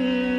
Mm-hmm.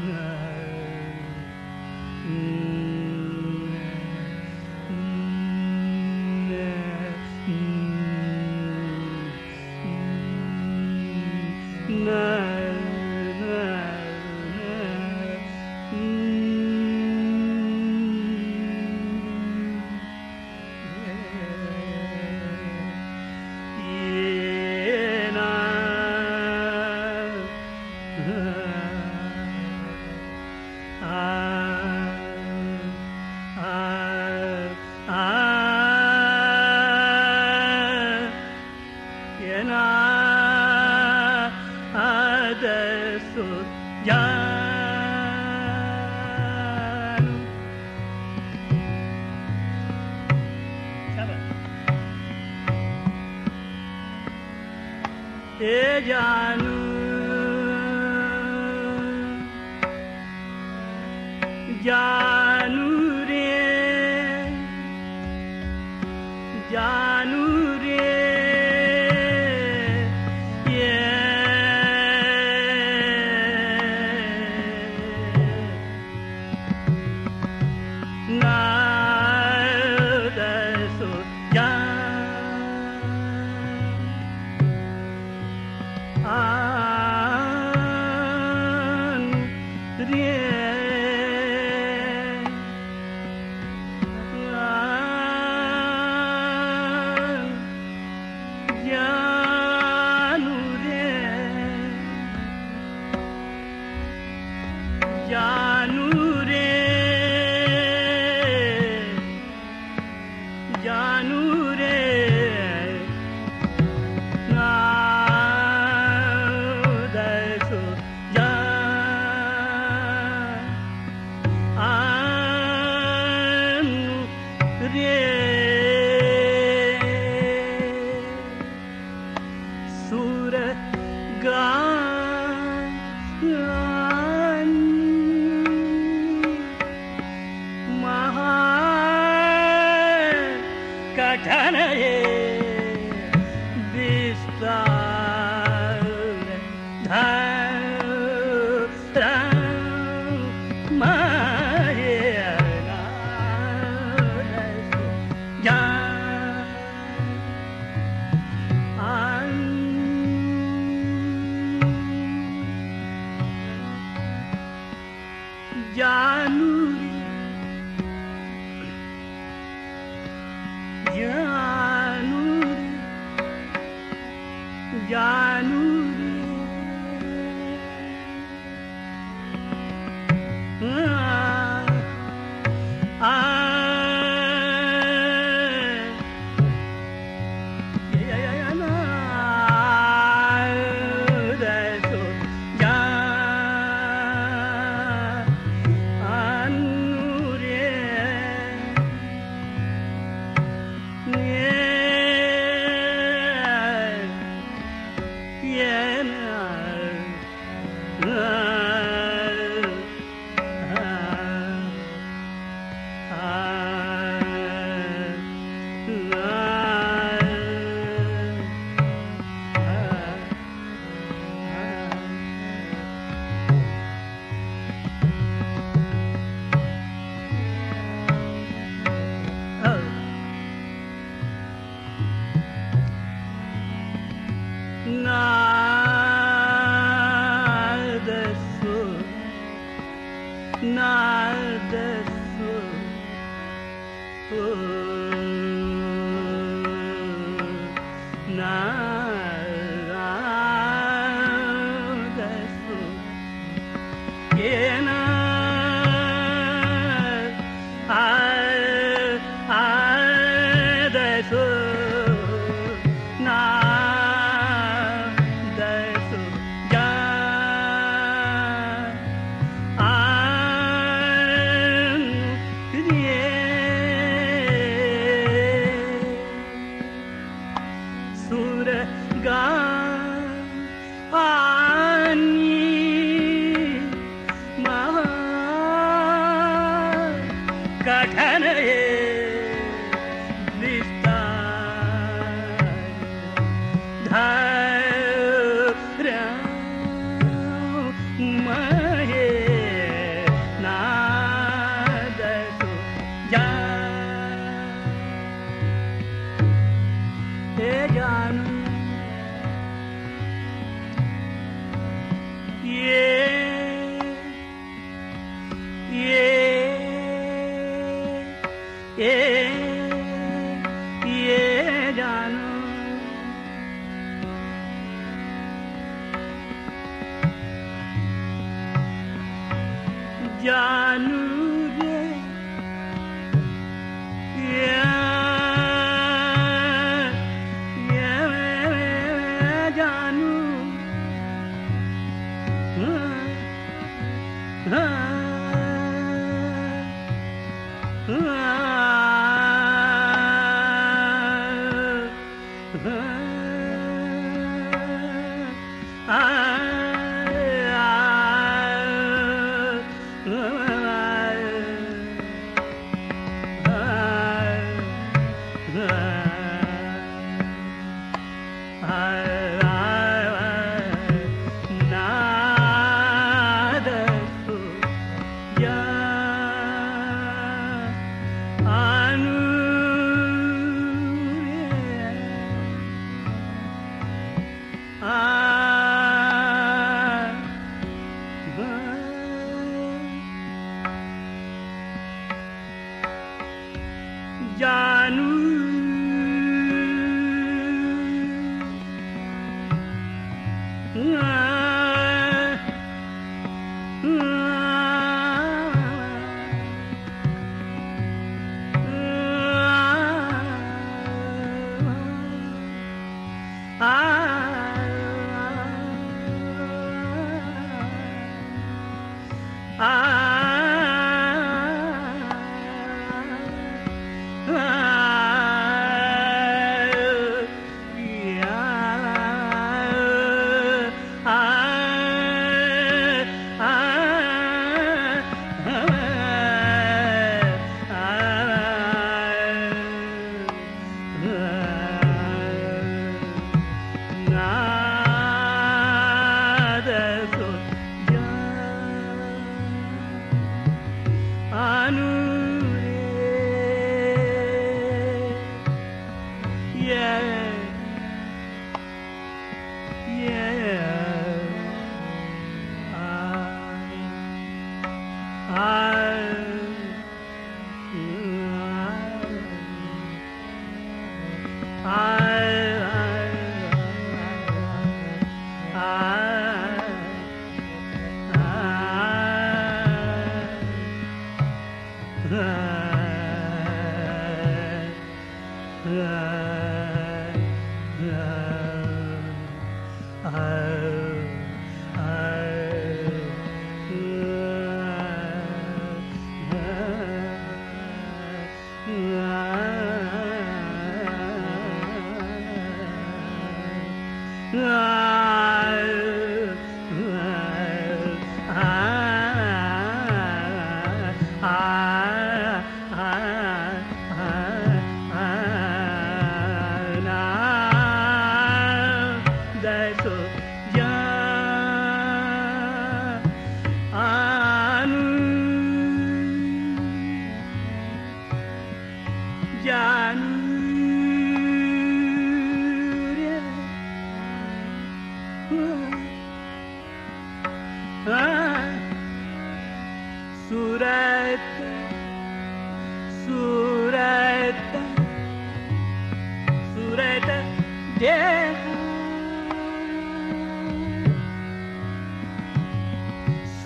mm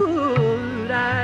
I?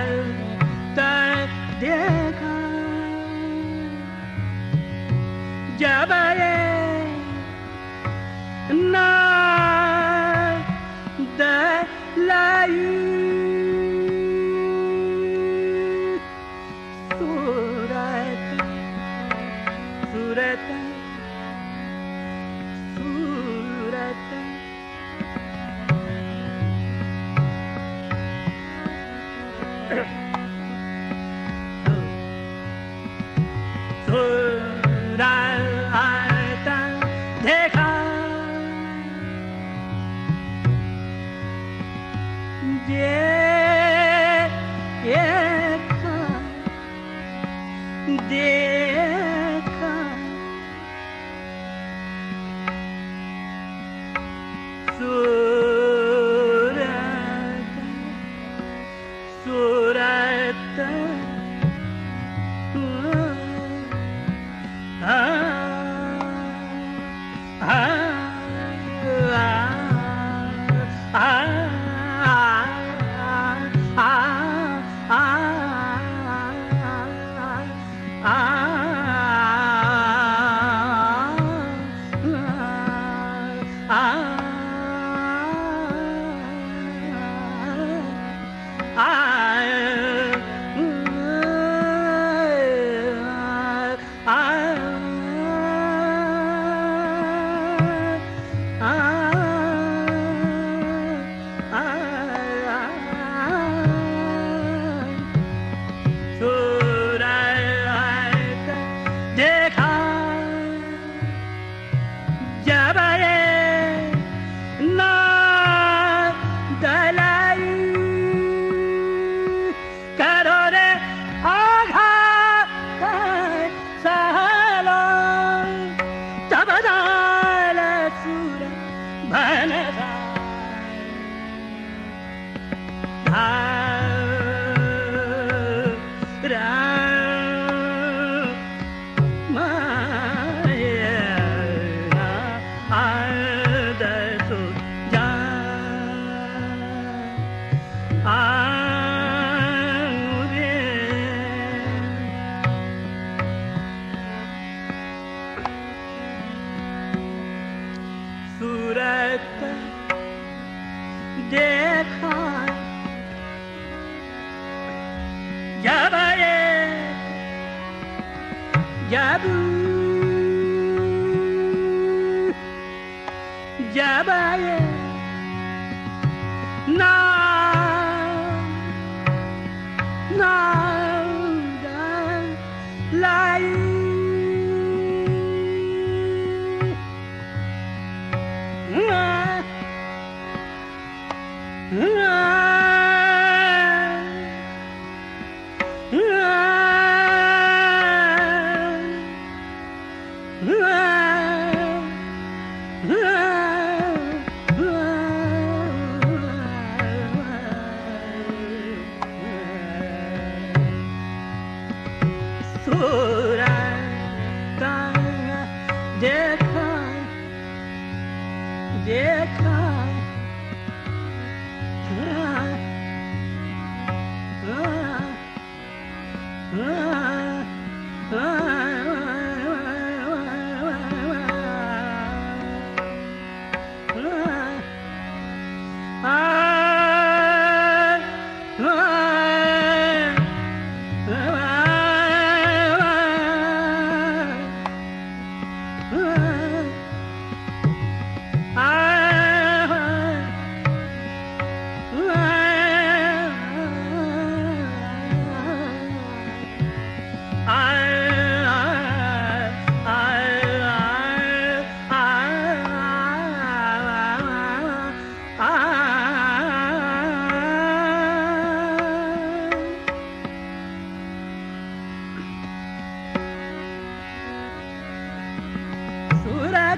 હા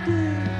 I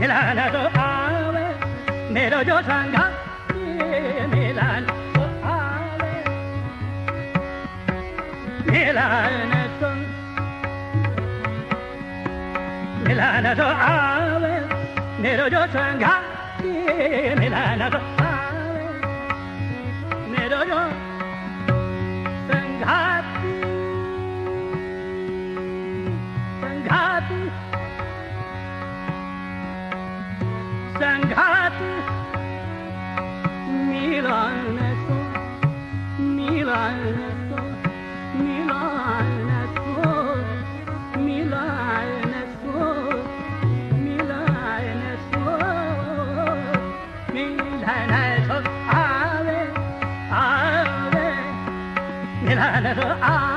મેલાન તો આવે મેરો જો સંઘા મેલાન તો આવે મેલાન તો મેલાન તો આવે મેરો જો સંઘા મેલાન તો આવે મેરો જો better I ah.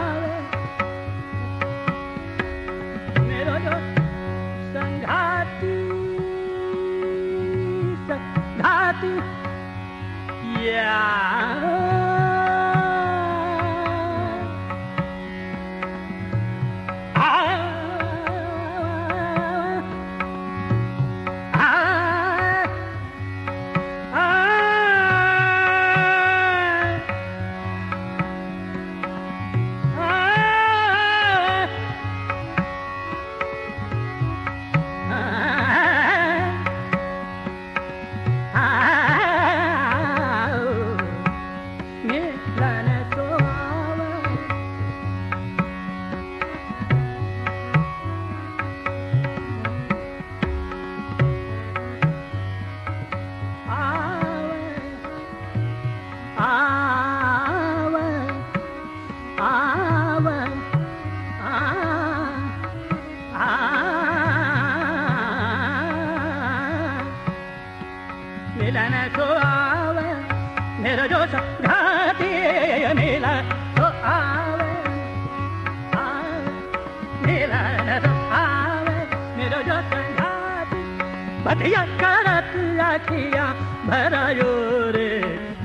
রে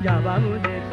যাবা মুদের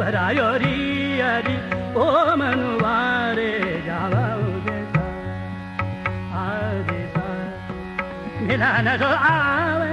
ಬರಾಯೋರಿ ಅರಿ ಓ ಮನುವಾರೆ ಜಾವೇ ಮಿಲಾನದೋ ಆವೆ